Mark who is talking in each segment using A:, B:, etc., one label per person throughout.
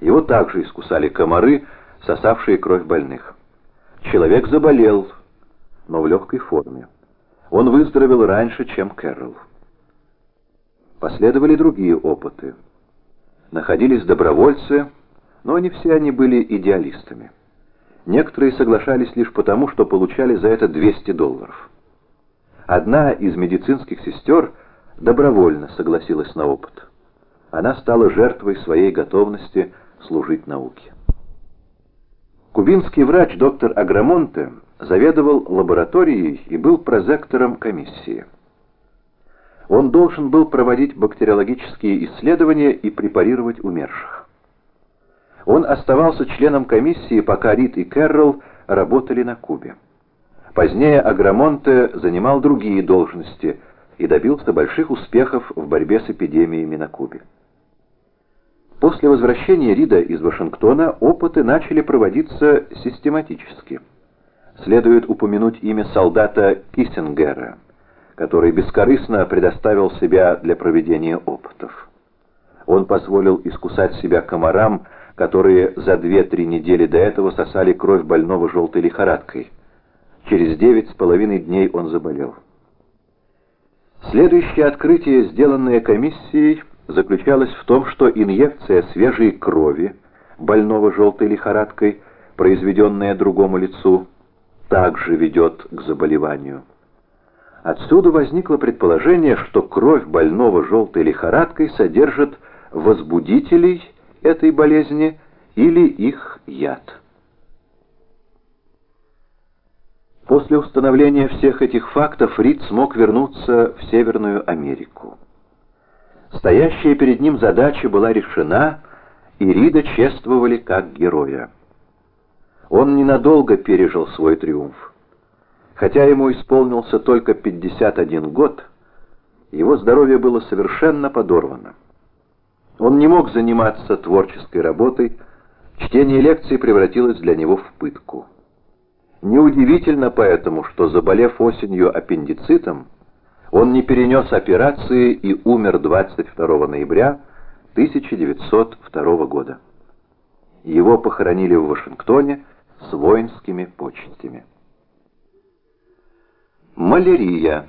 A: Его также искусали комары, сосавшие кровь больных. Человек заболел, но в легкой форме. Он выздоровел раньше, чем Кэрролл. Последовали другие опыты. Находились добровольцы, но не все они были идеалистами. Некоторые соглашались лишь потому, что получали за это 200 долларов. Одна из медицинских сестер добровольно согласилась на опыт. Она стала жертвой своей готовности служить науке. Кубинский врач доктор Аграмонте заведовал лабораторией и был прозектором комиссии. Он должен был проводить бактериологические исследования и препарировать умерших. Он оставался членом комиссии, пока Рид и Кэрролл работали на Кубе. Позднее Аграмонте занимал другие должности и добился больших успехов в борьбе с эпидемиями на Кубе. После возвращения Рида из Вашингтона опыты начали проводиться систематически. Следует упомянуть имя солдата Киссингера, который бескорыстно предоставил себя для проведения опытов. Он позволил искусать себя комарам, которые за 2-3 недели до этого сосали кровь больного желтой лихорадкой. Через девять с половиной дней он заболел. Следующее открытие, сделанное комиссией, заключалась в том, что инъекция свежей крови, больного желтой лихорадкой, произведенная другому лицу, также ведет к заболеванию. Отсюда возникло предположение, что кровь больного желтой лихорадкой содержит возбудителей этой болезни или их яд. После установления всех этих фактов Рид смог вернуться в Северную Америку. Стоящая перед ним задача была решена, и Рида чествовали как героя. Он ненадолго пережил свой триумф. Хотя ему исполнился только 51 год, его здоровье было совершенно подорвано. Он не мог заниматься творческой работой, чтение лекций превратилось для него в пытку. Неудивительно поэтому, что, заболев осенью аппендицитом, он не перенес операции и умер 22 ноября 1902 года. Его похоронили в Вашингтоне с воинскими почестями. Малярия.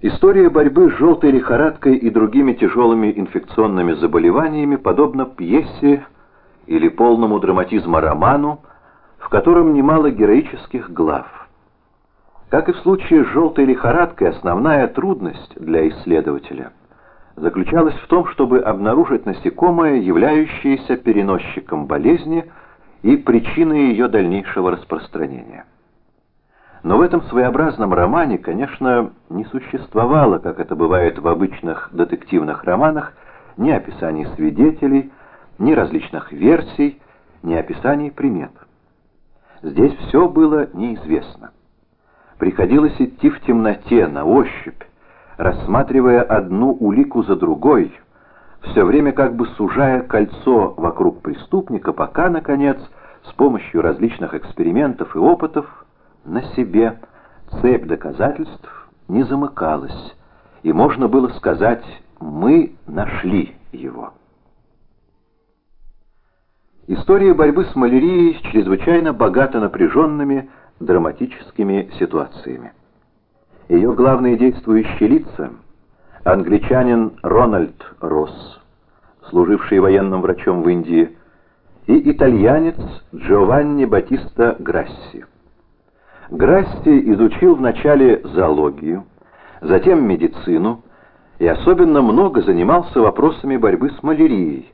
A: История борьбы с желтой лихорадкой и другими тяжелыми инфекционными заболеваниями подобна пьесе или полному драматизма роману, в котором немало героических глав. Как и в случае с желтой лихорадкой, основная трудность для исследователя заключалась в том, чтобы обнаружить насекомое, являющееся переносчиком болезни и причиной ее дальнейшего распространения. Но в этом своеобразном романе, конечно, не существовало, как это бывает в обычных детективных романах, ни описаний свидетелей, ни различных версий, ни описаний примет. Здесь все было неизвестно. Приходилось идти в темноте, на ощупь, рассматривая одну улику за другой, все время как бы сужая кольцо вокруг преступника, пока, наконец, с помощью различных экспериментов и опытов на себе цепь доказательств не замыкалась, и можно было сказать «мы нашли его». История борьбы с малярией чрезвычайно богата напряженными, драматическими ситуациями. Ее главные действующие лица – англичанин Рональд Росс, служивший военным врачом в Индии, и итальянец Джованни Батиста Грасси. Грасси изучил вначале зоологию, затем медицину и особенно много занимался вопросами борьбы с малярией,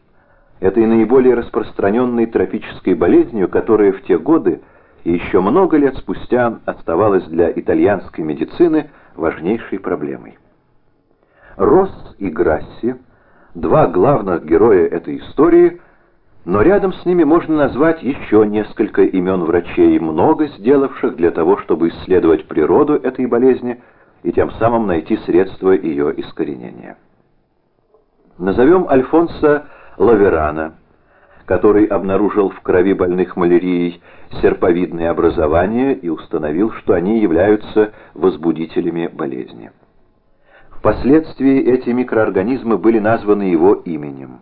A: этой наиболее распространенной тропической болезнью, которая в те годы еще много лет спустя оставалась для итальянской медицины важнейшей проблемой. Росс и Грасси – два главных героя этой истории, но рядом с ними можно назвать еще несколько имен врачей, много сделавших для того, чтобы исследовать природу этой болезни и тем самым найти средства ее искоренения. Назовем Альфонса Лаверана – который обнаружил в крови больных малярией серповидные образования и установил, что они являются возбудителями болезни. Впоследствии эти микроорганизмы были названы его именем.